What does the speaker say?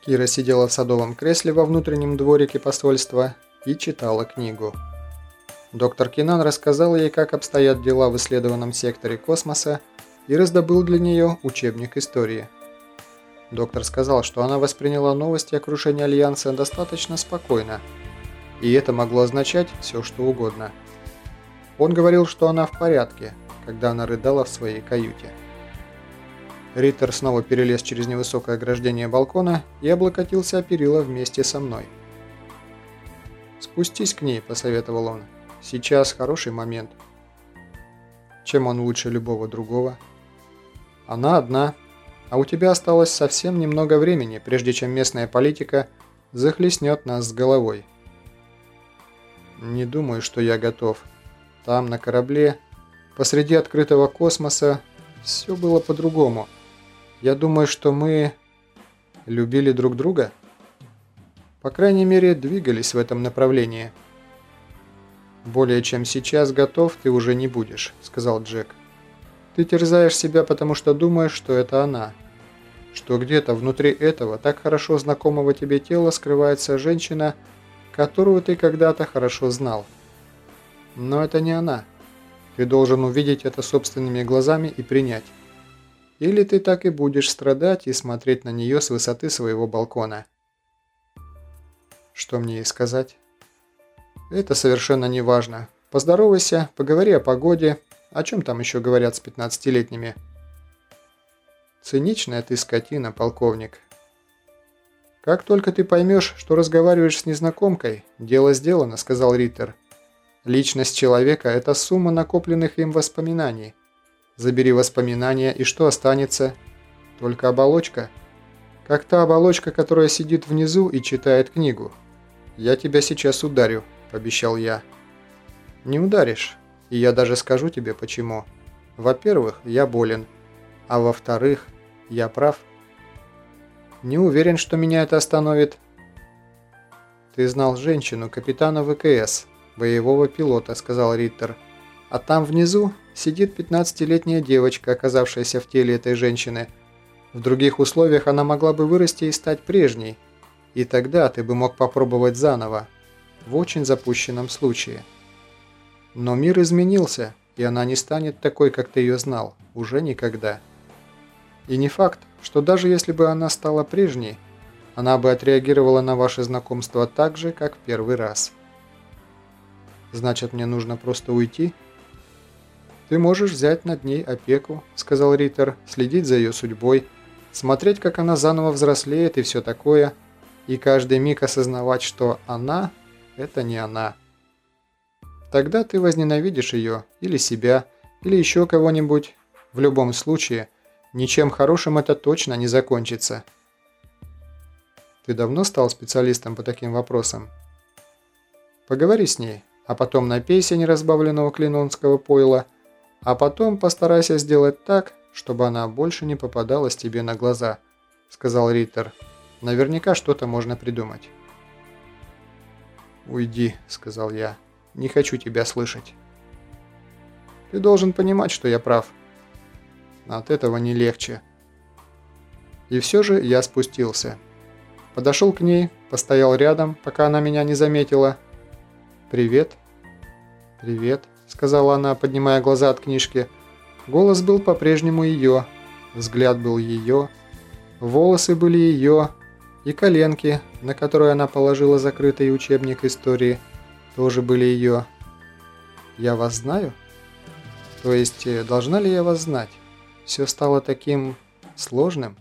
Кира сидела в садовом кресле во внутреннем дворике посольства и читала книгу. Доктор Кинан рассказал ей, как обстоят дела в исследованном секторе космоса и раздобыл для нее учебник истории. Доктор сказал, что она восприняла новости о крушении Альянса достаточно спокойно, и это могло означать все, что угодно. Он говорил, что она в порядке, когда она рыдала в своей каюте. Риттер снова перелез через невысокое ограждение балкона и облокотился о перила вместе со мной. «Спустись к ней», – посоветовал он. «Сейчас хороший момент». Чем он лучше любого другого? Она одна, а у тебя осталось совсем немного времени, прежде чем местная политика захлестнет нас с головой. Не думаю, что я готов. Там, на корабле, посреди открытого космоса, все было по-другому – я думаю, что мы любили друг друга. По крайней мере, двигались в этом направлении. «Более чем сейчас готов ты уже не будешь», — сказал Джек. «Ты терзаешь себя, потому что думаешь, что это она. Что где-то внутри этого так хорошо знакомого тебе тела скрывается женщина, которую ты когда-то хорошо знал. Но это не она. Ты должен увидеть это собственными глазами и принять. Или ты так и будешь страдать и смотреть на нее с высоты своего балкона. Что мне ей сказать? Это совершенно не важно. Поздоровайся, поговори о погоде. О чем там еще говорят с 15-летними? Циничная ты скотина, полковник. Как только ты поймешь, что разговариваешь с незнакомкой, дело сделано, сказал Риттер. Личность человека – это сумма накопленных им воспоминаний. Забери воспоминания, и что останется? Только оболочка? Как та оболочка, которая сидит внизу и читает книгу. «Я тебя сейчас ударю», – пообещал я. «Не ударишь, и я даже скажу тебе почему. Во-первых, я болен, а во-вторых, я прав». «Не уверен, что меня это остановит». «Ты знал женщину, капитана ВКС, боевого пилота», – сказал Риттер. «А там внизу сидит 15-летняя девочка, оказавшаяся в теле этой женщины. В других условиях она могла бы вырасти и стать прежней, и тогда ты бы мог попробовать заново, в очень запущенном случае. Но мир изменился, и она не станет такой, как ты ее знал, уже никогда. И не факт, что даже если бы она стала прежней, она бы отреагировала на ваше знакомство так же, как в первый раз. Значит, мне нужно просто уйти?» «Ты можешь взять над ней опеку», — сказал Риттер, — «следить за ее судьбой, смотреть, как она заново взрослеет и все такое, и каждый миг осознавать, что она — это не она. Тогда ты возненавидишь ее, или себя, или еще кого-нибудь. В любом случае, ничем хорошим это точно не закончится». «Ты давно стал специалистом по таким вопросам?» «Поговори с ней, а потом напейся неразбавленного клинонского пойла», а потом постарайся сделать так, чтобы она больше не попадалась тебе на глаза», — сказал Риттер. «Наверняка что-то можно придумать». «Уйди», — сказал я. «Не хочу тебя слышать». «Ты должен понимать, что я прав». От этого не легче. И все же я спустился. Подошел к ней, постоял рядом, пока она меня не заметила. «Привет». «Привет», сказала она, поднимая глаза от книжки. Голос был по-прежнему ее, взгляд был ее, волосы были ее, и коленки, на которые она положила закрытый учебник истории, тоже были ее. «Я вас знаю?» «То есть, э, должна ли я вас знать? Все стало таким сложным?»